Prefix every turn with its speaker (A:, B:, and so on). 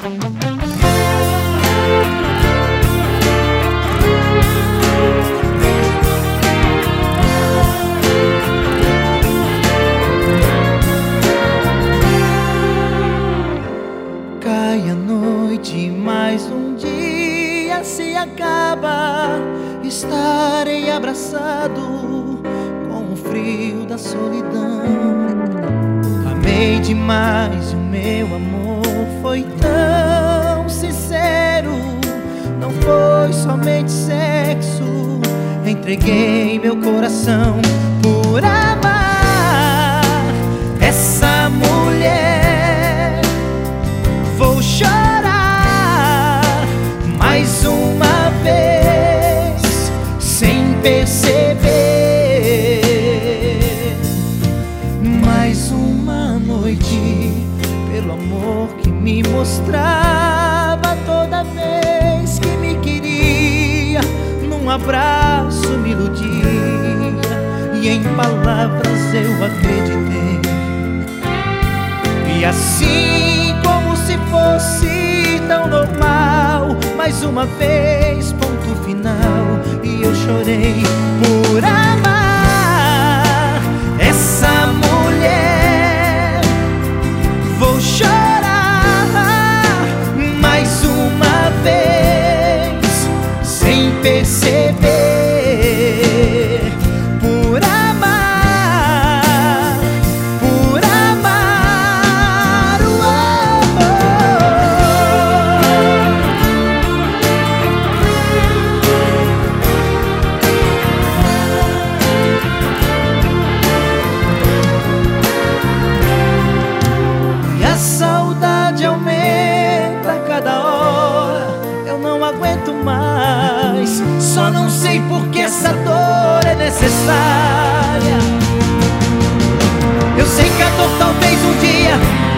A: Cai a noite, mais um dia se acaba. Estarei abraçado com o frio da solidão. Amei demais o meu amor somente sexo. Entreguei meu coração por amar essa mulher. Vou chorar mais uma vez, sem perceber. Num abraço me iludia, e em palavras eu acreditei. E assim como se fosse tão normal Mais uma vez, ponto final E eu chorei por amar Essa mulher Vou chorar mais uma vez Sem perceber aguento mais. Só não sei por que essa dor é necessária. Eu sei que a dor talvez um dia